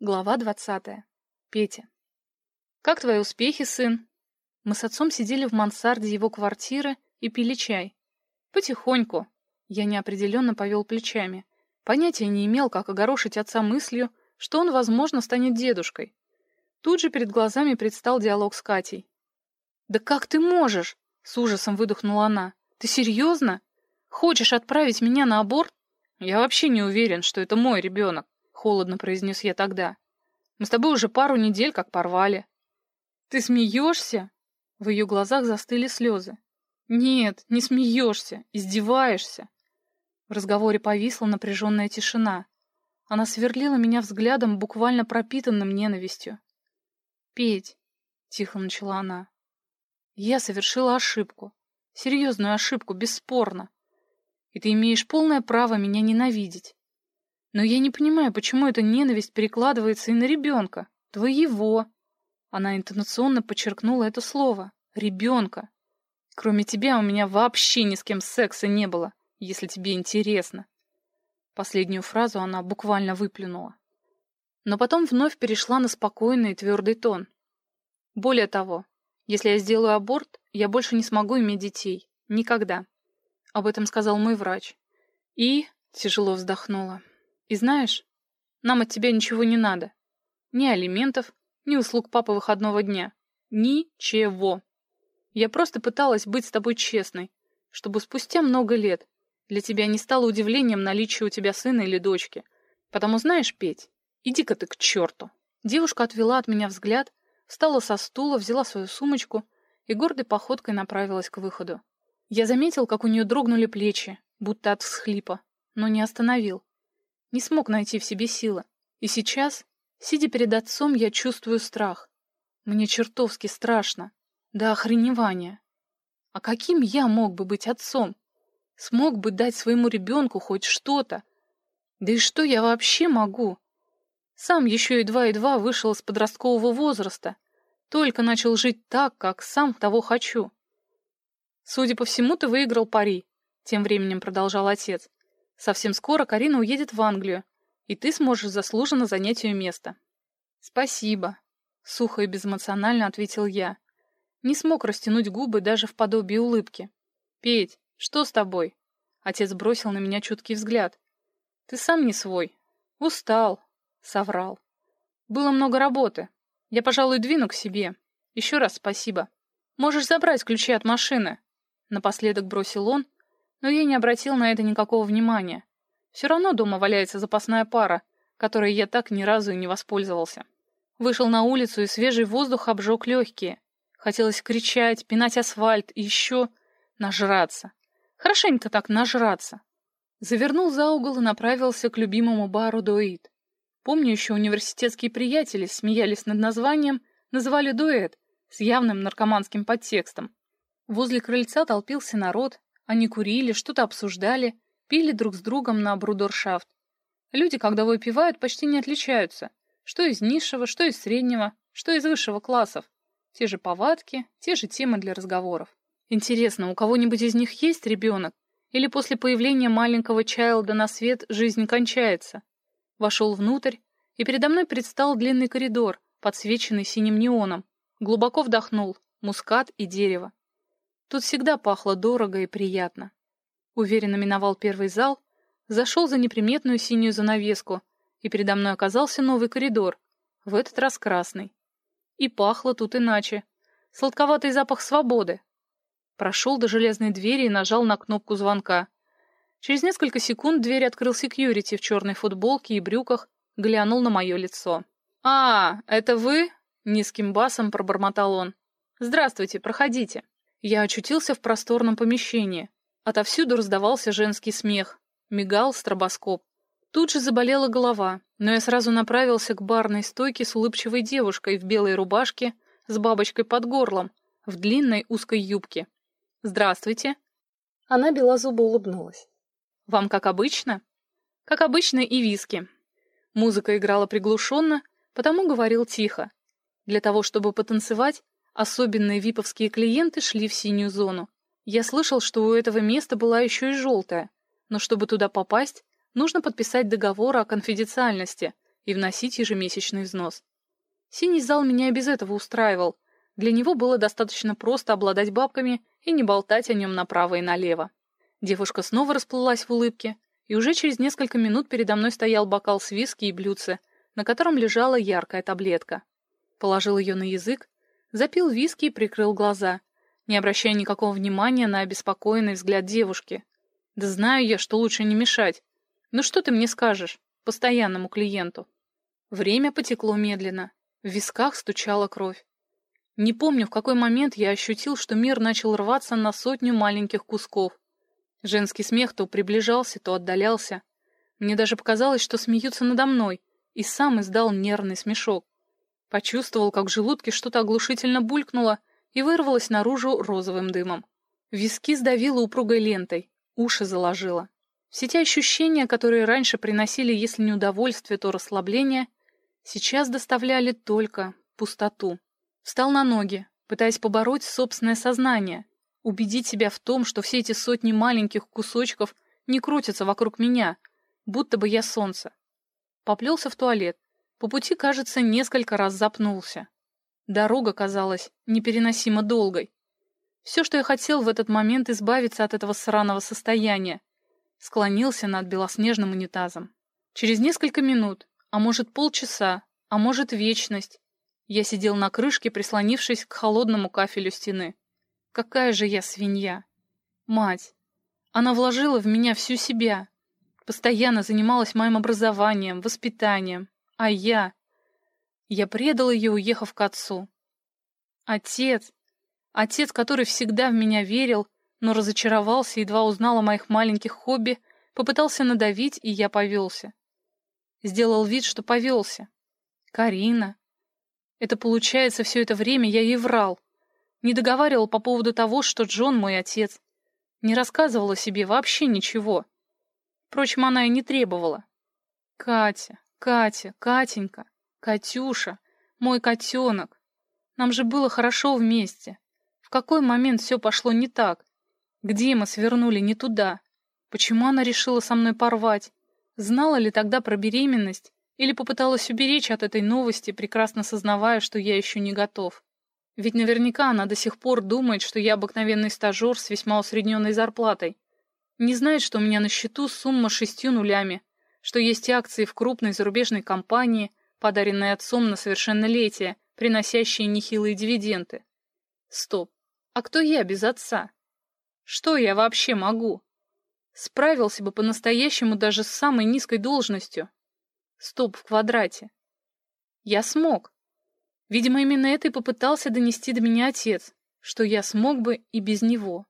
Глава двадцатая. Петя. «Как твои успехи, сын?» Мы с отцом сидели в мансарде его квартиры и пили чай. Потихоньку. Я неопределенно повел плечами. Понятия не имел, как огорошить отца мыслью, что он, возможно, станет дедушкой. Тут же перед глазами предстал диалог с Катей. «Да как ты можешь?» — с ужасом выдохнула она. «Ты серьезно? Хочешь отправить меня на аборт? Я вообще не уверен, что это мой ребенок холодно произнес я тогда. Мы с тобой уже пару недель как порвали. Ты смеешься? В ее глазах застыли слезы. Нет, не смеешься, издеваешься. В разговоре повисла напряженная тишина. Она сверлила меня взглядом, буквально пропитанным ненавистью. «Петь», — тихо начала она, — «я совершила ошибку. Серьезную ошибку, бесспорно. И ты имеешь полное право меня ненавидеть. Но я не понимаю, почему эта ненависть перекладывается и на ребенка. Твоего. Она интонационно подчеркнула это слово. Ребенка. Кроме тебя у меня вообще ни с кем секса не было, если тебе интересно. Последнюю фразу она буквально выплюнула. Но потом вновь перешла на спокойный и твердый тон. Более того, если я сделаю аборт, я больше не смогу иметь детей. Никогда. Об этом сказал мой врач. И тяжело вздохнула. И знаешь, нам от тебя ничего не надо. Ни алиментов, ни услуг папы выходного дня. Ничего. Я просто пыталась быть с тобой честной, чтобы спустя много лет для тебя не стало удивлением наличие у тебя сына или дочки. Потому знаешь, Петь, иди-ка ты к черту. Девушка отвела от меня взгляд, встала со стула, взяла свою сумочку и гордой походкой направилась к выходу. Я заметил, как у нее дрогнули плечи, будто от всхлипа, но не остановил. Не смог найти в себе силы. И сейчас, сидя перед отцом, я чувствую страх. Мне чертовски страшно. До охреневания. А каким я мог бы быть отцом? Смог бы дать своему ребенку хоть что-то? Да и что я вообще могу? Сам еще едва-едва вышел из подросткового возраста. Только начал жить так, как сам того хочу. Судя по всему, ты выиграл пари, тем временем продолжал отец. Совсем скоро Карина уедет в Англию, и ты сможешь заслуженно занять ее место. Спасибо, сухо и безэмоционально ответил я. Не смог растянуть губы даже в подобии улыбки. Петь, что с тобой? Отец бросил на меня чуткий взгляд. Ты сам не свой. Устал, соврал. Было много работы. Я, пожалуй, двину к себе. Еще раз спасибо. Можешь забрать ключи от машины. Напоследок бросил он, но я не обратил на это никакого внимания. Все равно дома валяется запасная пара, которой я так ни разу и не воспользовался. Вышел на улицу, и свежий воздух обжег легкие. Хотелось кричать, пинать асфальт и еще нажраться. Хорошенько так нажраться. Завернул за угол и направился к любимому бару «Дуэт». Помню, еще университетские приятели смеялись над названием, называли «Дуэт» с явным наркоманским подтекстом. Возле крыльца толпился народ, они курили, что-то обсуждали, пили друг с другом на брудершафт. Люди, когда выпивают, почти не отличаются. Что из низшего, что из среднего, что из высшего классов. Те же повадки, те же темы для разговоров. Интересно, у кого-нибудь из них есть ребенок? Или после появления маленького Чайлда на свет жизнь кончается? Вошел внутрь, и передо мной предстал длинный коридор, подсвеченный синим неоном. Глубоко вдохнул, мускат и дерево. Тут всегда пахло дорого и приятно. Уверенно миновал первый зал, зашел за неприметную синюю занавеску, и передо мной оказался новый коридор, в этот раз красный. И пахло тут иначе. Сладковатый запах свободы. Прошел до железной двери и нажал на кнопку звонка. Через несколько секунд дверь открыл секьюрити в черной футболке и брюках, глянул на мое лицо. «А, это вы?» — низким басом пробормотал он. «Здравствуйте, проходите». Я очутился в просторном помещении. Отовсюду раздавался женский смех. Мигал стробоскоп. Тут же заболела голова, но я сразу направился к барной стойке с улыбчивой девушкой в белой рубашке с бабочкой под горлом, в длинной узкой юбке. «Здравствуйте». Она белозубо улыбнулась. «Вам как обычно?» «Как обычно и виски». Музыка играла приглушенно, потому говорил тихо. Для того, чтобы потанцевать, Особенные виповские клиенты шли в синюю зону. Я слышал, что у этого места была еще и желтая, но чтобы туда попасть, нужно подписать договор о конфиденциальности и вносить ежемесячный взнос. Синий зал меня и без этого устраивал. Для него было достаточно просто обладать бабками и не болтать о нем направо и налево. Девушка снова расплылась в улыбке, и уже через несколько минут передо мной стоял бокал с виски и блюдце, на котором лежала яркая таблетка. Положил ее на язык, запил виски и прикрыл глаза, не обращая никакого внимания на обеспокоенный взгляд девушки. Да знаю я, что лучше не мешать. Ну что ты мне скажешь, постоянному клиенту? Время потекло медленно. В висках стучала кровь. Не помню, в какой момент я ощутил, что мир начал рваться на сотню маленьких кусков. Женский смех то приближался, то отдалялся. Мне даже показалось, что смеются надо мной, и сам издал нервный смешок. Почувствовал, как в желудке что-то оглушительно булькнуло и вырвалось наружу розовым дымом. Виски сдавило упругой лентой, уши заложило. Все те ощущения, которые раньше приносили, если не удовольствие, то расслабление, сейчас доставляли только пустоту. Встал на ноги, пытаясь побороть собственное сознание, убедить себя в том, что все эти сотни маленьких кусочков не крутятся вокруг меня, будто бы я солнце. Поплелся в туалет. По пути, кажется, несколько раз запнулся. Дорога казалась непереносимо долгой. Все, что я хотел в этот момент, избавиться от этого сраного состояния. Склонился над белоснежным унитазом. Через несколько минут, а может полчаса, а может вечность, я сидел на крышке, прислонившись к холодному кафелю стены. Какая же я свинья! Мать! Она вложила в меня всю себя. Постоянно занималась моим образованием, воспитанием. А я... Я предал ее, уехав к отцу. Отец! Отец, который всегда в меня верил, но разочаровался, едва узнал о моих маленьких хобби, попытался надавить, и я повелся. Сделал вид, что повелся. Карина, это получается, все это время я ей врал. Не договаривал по поводу того, что Джон мой отец. Не рассказывала себе вообще ничего. Впрочем, она и не требовала. Катя, Катя, Катенька, Катюша, мой котенок. Нам же было хорошо вместе. В какой момент все пошло не так? Где мы свернули не туда? Почему она решила со мной порвать? Знала ли тогда про беременность? Или попыталась уберечь от этой новости, прекрасно сознавая, что я еще не готов. Ведь наверняка она до сих пор думает, что я обыкновенный стажер с весьма усредненной зарплатой. Не знает, что у меня на счету сумма шестью нулями, что есть акции в крупной зарубежной компании, подаренные отцом на совершеннолетие, приносящие нехилые дивиденды. Стоп. А кто я без отца? Что я вообще могу? Справился бы по-настоящему даже с самой низкой должностью, Стоп в квадрате. Я смог. Видимо, именно это и попытался донести до меня отец, что я смог бы и без него.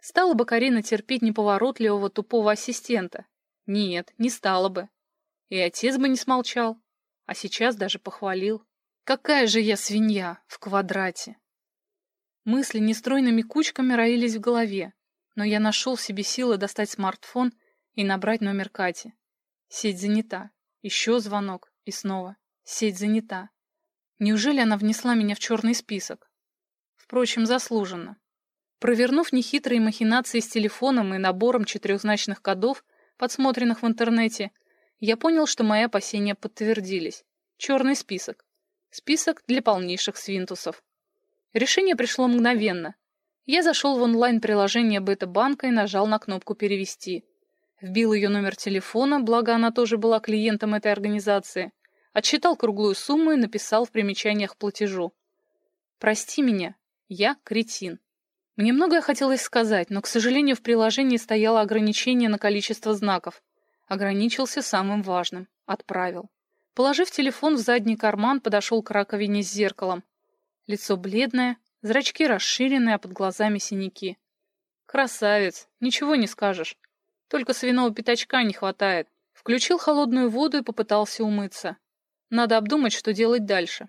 Стала бы Карина терпеть неповоротливого тупого ассистента? Нет, не стала бы. И отец бы не смолчал, а сейчас даже похвалил. Какая же я свинья в квадрате! Мысли нестройными кучками роились в голове, но я нашел в себе силы достать смартфон и набрать номер Кати. Сеть занята. Еще звонок. И снова. Сеть занята. Неужели она внесла меня в черный список? Впрочем, заслуженно. Провернув нехитрые махинации с телефоном и набором четырехзначных кодов, подсмотренных в интернете, я понял, что мои опасения подтвердились. Черный список. Список для полнейших свинтусов. Решение пришло мгновенно. Я зашел в онлайн-приложение Бета-банка и нажал на кнопку «Перевести». Вбил ее номер телефона, благо она тоже была клиентом этой организации. Отсчитал круглую сумму и написал в примечаниях платежу. «Прости меня, я кретин». Мне многое хотелось сказать, но, к сожалению, в приложении стояло ограничение на количество знаков. Ограничился самым важным. Отправил. Положив телефон в задний карман, подошел к раковине с зеркалом. Лицо бледное, зрачки расширенные, а под глазами синяки. Красавец, ничего не скажешь. Только свиного пятачка не хватает. Включил холодную воду и попытался умыться. Надо обдумать, что делать дальше.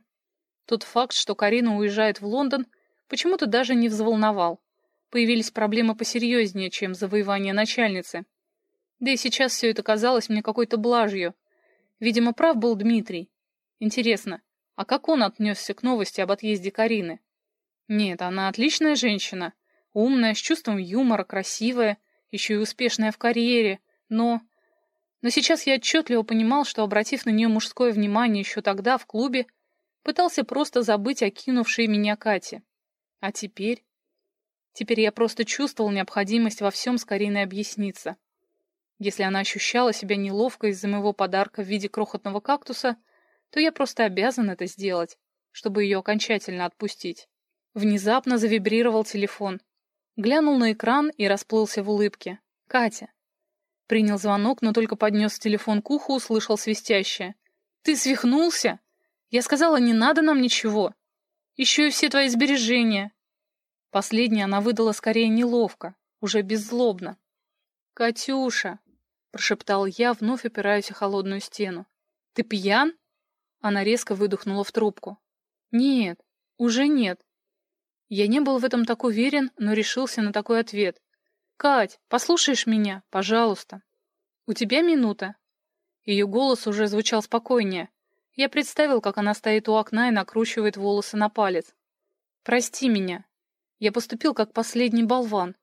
Тот факт, что Карина уезжает в Лондон, почему-то даже не взволновал. Появились проблемы посерьезнее, чем завоевание начальницы. Да и сейчас все это казалось мне какой-то блажью. Видимо, прав был Дмитрий. Интересно, а как он отнесся к новости об отъезде Карины? Нет, она отличная женщина. Умная, с чувством юмора, красивая еще и успешная в карьере, но... Но сейчас я отчетливо понимал, что, обратив на нее мужское внимание еще тогда, в клубе, пытался просто забыть о кинувшей меня Кате. А теперь... Теперь я просто чувствовал необходимость во всем скорее объясниться. Если она ощущала себя неловко из-за моего подарка в виде крохотного кактуса, то я просто обязан это сделать, чтобы ее окончательно отпустить. Внезапно завибрировал телефон. Глянул на экран и расплылся в улыбке. «Катя». Принял звонок, но только поднес телефон к уху, услышал свистящее. «Ты свихнулся? Я сказала, не надо нам ничего. Еще и все твои сбережения. Последнее она выдала скорее неловко, уже беззлобно. «Катюша!» — прошептал я, вновь опираясь о холодную стену. «Ты пьян?» Она резко выдохнула в трубку. «Нет, уже нет». Я не был в этом так уверен, но решился на такой ответ. «Кать, послушаешь меня, пожалуйста?» «У тебя минута?» Ее голос уже звучал спокойнее. Я представил, как она стоит у окна и накручивает волосы на палец. «Прости меня. Я поступил как последний болван.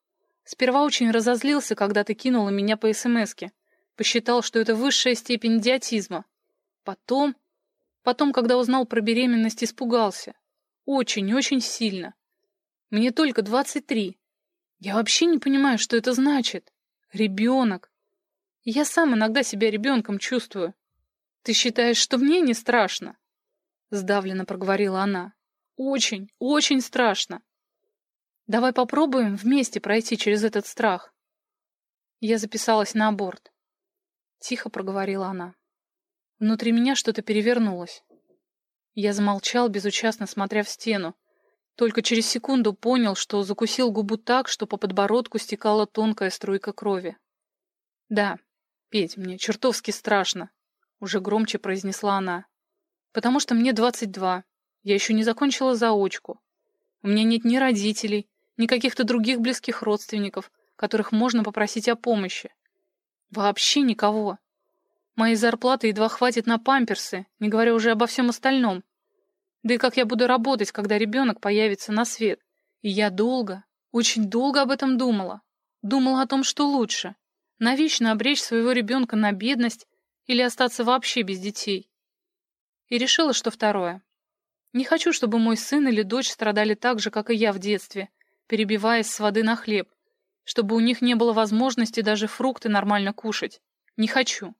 Сперва очень разозлился, когда ты кинула меня по СМСке. Посчитал, что это высшая степень идиотизма. Потом... Потом, когда узнал про беременность, испугался. Очень-очень сильно. Мне только 23. Я вообще не понимаю, что это значит. Ребенок. Я сам иногда себя ребенком чувствую. Ты считаешь, что мне не страшно? Сдавленно проговорила она. Очень, очень страшно. Давай попробуем вместе пройти через этот страх. Я записалась на аборт. Тихо проговорила она. Внутри меня что-то перевернулось. Я замолчал, безучастно смотря в стену. Только через секунду понял, что закусил губу так, что по подбородку стекала тонкая струйка крови. «Да, Петь, мне чертовски страшно», — уже громче произнесла она. «Потому что мне двадцать два. Я еще не закончила заочку. У меня нет ни родителей, ни каких-то других близких родственников, которых можно попросить о помощи. Вообще никого. Моей зарплаты едва хватит на памперсы, не говоря уже обо всем остальном. Да и как я буду работать, когда ребенок появится на свет? И я долго, очень долго об этом думала. Думала о том, что лучше. Навечно обречь своего ребенка на бедность или остаться вообще без детей. И решила, что второе. Не хочу, чтобы мой сын или дочь страдали так же, как и я в детстве, перебиваясь с воды на хлеб, чтобы у них не было возможности даже фрукты нормально кушать. Не хочу.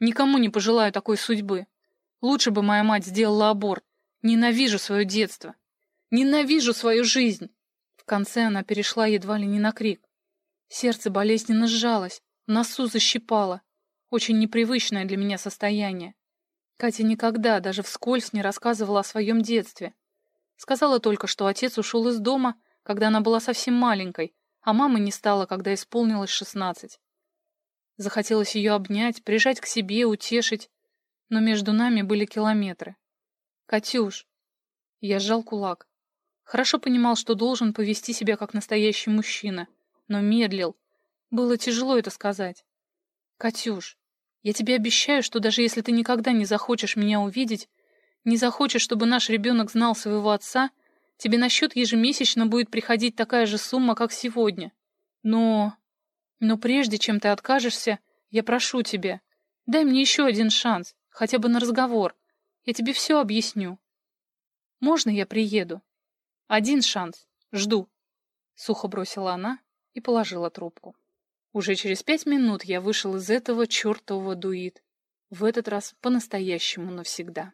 Никому не пожелаю такой судьбы. Лучше бы моя мать сделала аборт. Ненавижу свое детство. Ненавижу свою жизнь. В конце она перешла едва ли не на крик. Сердце болезненно сжалось, носу защипало. Очень непривычное для меня состояние. Катя никогда, даже вскользь, не рассказывала о своем детстве. Сказала только, что отец ушел из дома, когда она была совсем маленькой, а мамы не стало, когда исполнилось шестнадцать. Захотелось ее обнять, прижать к себе, утешить, но между нами были километры. «Катюш!» Я сжал кулак. Хорошо понимал, что должен повести себя как настоящий мужчина, но медлил. Было тяжело это сказать. «Катюш, я тебе обещаю, что даже если ты никогда не захочешь меня увидеть, не захочешь, чтобы наш ребенок знал своего отца, — Тебе на счет ежемесячно будет приходить такая же сумма, как сегодня. Но... Но прежде чем ты откажешься, я прошу тебя, дай мне еще один шанс, хотя бы на разговор. Я тебе все объясню. Можно я приеду? Один шанс. Жду. Сухо бросила она и положила трубку. Уже через пять минут я вышел из этого чертового дуит. В этот раз по-настоящему навсегда.